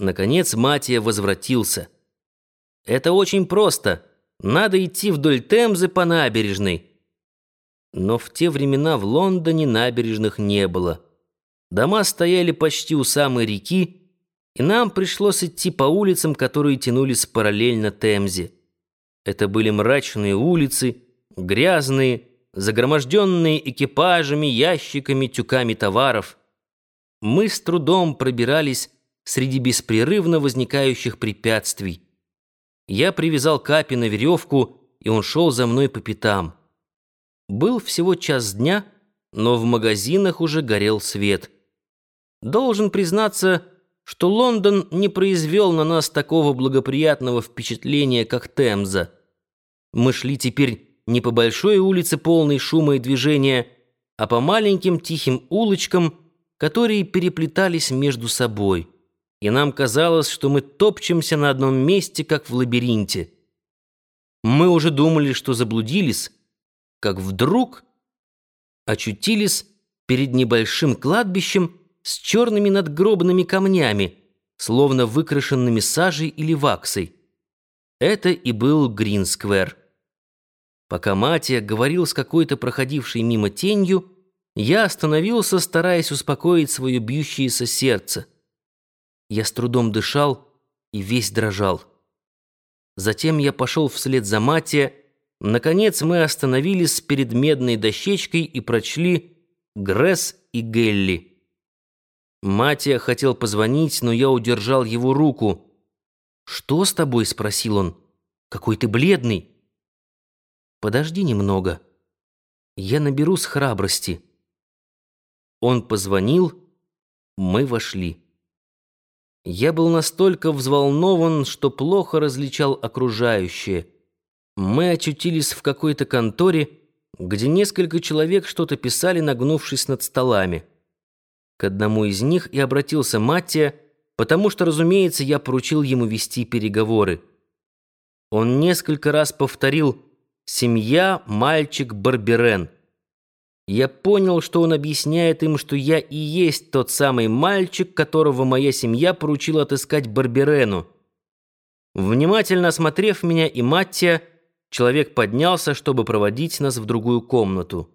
Наконец Матия возвратился. «Это очень просто. Надо идти вдоль Темзы по набережной». Но в те времена в Лондоне набережных не было. Дома стояли почти у самой реки, и нам пришлось идти по улицам, которые тянулись параллельно Темзе. Это были мрачные улицы, грязные, загроможденные экипажами, ящиками, тюками товаров. Мы с трудом пробирались среди беспрерывно возникающих препятствий. Я привязал Капи на веревку, и он шел за мной по пятам. Был всего час дня, но в магазинах уже горел свет. Должен признаться, что Лондон не произвел на нас такого благоприятного впечатления, как Темза. Мы шли теперь не по большой улице, полной шума и движения, а по маленьким тихим улочкам, которые переплетались между собой и нам казалось, что мы топчемся на одном месте, как в лабиринте. Мы уже думали, что заблудились, как вдруг очутились перед небольшим кладбищем с черными надгробными камнями, словно выкрашенными сажей или ваксой. Это и был Гринсквер. Пока Матия говорил с какой-то проходившей мимо тенью, я остановился, стараясь успокоить свое бьющееся сердце. Я с трудом дышал и весь дрожал. Затем я пошел вслед за Матия. Наконец мы остановились перед медной дощечкой и прочли «Гресс и Гелли». Матия хотел позвонить, но я удержал его руку. «Что с тобой?» — спросил он. «Какой ты бледный!» «Подожди немного. Я наберусь храбрости». Он позвонил, мы вошли. Я был настолько взволнован, что плохо различал окружающее. Мы очутились в какой-то конторе, где несколько человек что-то писали, нагнувшись над столами. К одному из них и обратился Маттия, потому что, разумеется, я поручил ему вести переговоры. Он несколько раз повторил «семья, мальчик, Барберен». Я понял, что он объясняет им, что я и есть тот самый мальчик, которого моя семья поручила отыскать Барберену. Внимательно осмотрев меня и Маттия, человек поднялся, чтобы проводить нас в другую комнату.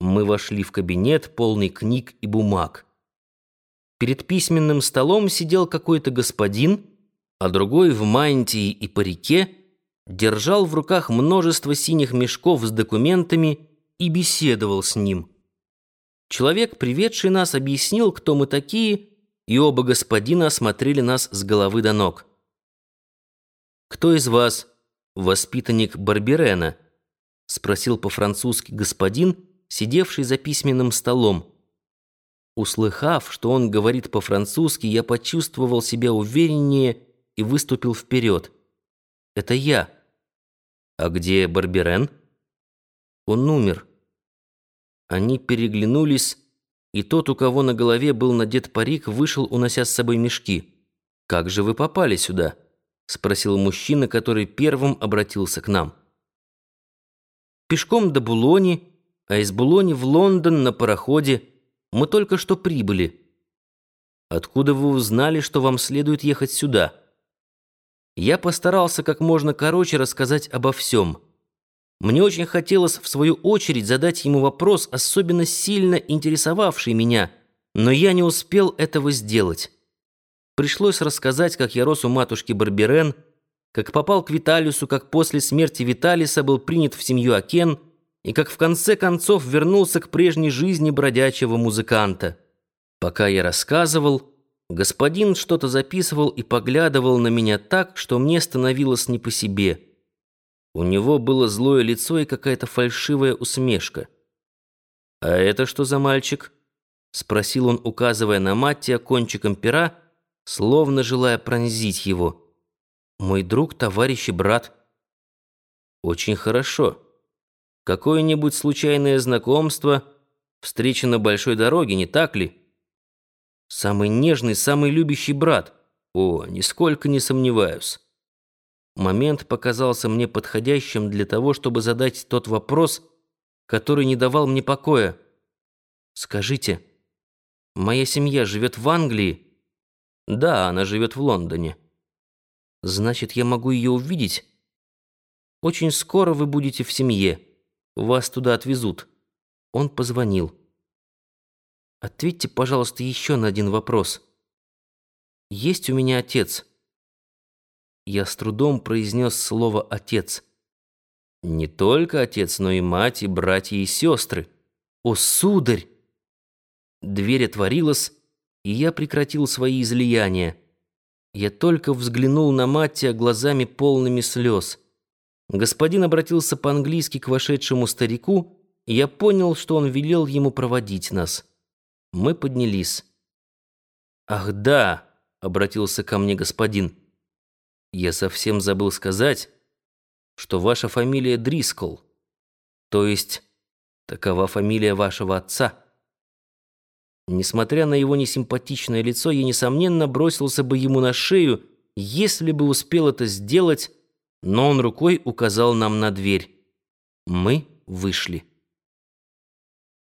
Мы вошли в кабинет, полный книг и бумаг. Перед письменным столом сидел какой-то господин, а другой в мантии и парике держал в руках множество синих мешков с документами и беседовал с ним. Человек, приведший нас, объяснил, кто мы такие, и оба господина осмотрели нас с головы до ног. «Кто из вас воспитанник Барберена?» — спросил по-французски господин, сидевший за письменным столом. Услыхав, что он говорит по-французски, я почувствовал себя увереннее и выступил вперед. «Это я». «А где Барберен?» Он умер. Они переглянулись, и тот, у кого на голове был надет парик, вышел, унося с собой мешки. «Как же вы попали сюда?» — спросил мужчина, который первым обратился к нам. «Пешком до Булони, а из Булони в Лондон на пароходе. Мы только что прибыли. Откуда вы узнали, что вам следует ехать сюда?» Я постарался как можно короче рассказать обо всем — мне очень хотелось, в свою очередь, задать ему вопрос, особенно сильно интересовавший меня, но я не успел этого сделать. Пришлось рассказать, как я рос у матушки Барберен, как попал к Виталису, как после смерти Виталиса был принят в семью Акен и как в конце концов вернулся к прежней жизни бродячего музыканта. Пока я рассказывал, господин что-то записывал и поглядывал на меня так, что мне становилось не по себе. У него было злое лицо и какая-то фальшивая усмешка. «А это что за мальчик?» — спросил он, указывая на Маттия кончиком пера, словно желая пронзить его. «Мой друг, товарищ и брат». «Очень хорошо. Какое-нибудь случайное знакомство, встреча на большой дороге, не так ли?» «Самый нежный, самый любящий брат. О, нисколько не сомневаюсь». Момент показался мне подходящим для того, чтобы задать тот вопрос, который не давал мне покоя. «Скажите, моя семья живет в Англии?» Да, она живет в Лондоне. Значит, я могу ее увидеть? Очень скоро вы будете в семье. Вас туда отвезут. Он позвонил. Ответьте, пожалуйста, еще на один вопрос. Есть у меня отец? Я с трудом произнес слово «отец». Не только отец, но и мать, и братья, и сестры. О, сударь! Дверь отворилась, и я прекратил свои излияния. Я только взглянул на Маттия глазами полными слез. Господин обратился по-английски к вошедшему старику, и я понял, что он велел ему проводить нас. Мы поднялись. «Ах да!» — обратился ко мне господин. «Я совсем забыл сказать, что ваша фамилия Дрискл, то есть такова фамилия вашего отца». Несмотря на его несимпатичное лицо, я, несомненно, бросился бы ему на шею, если бы успел это сделать, но он рукой указал нам на дверь. Мы вышли.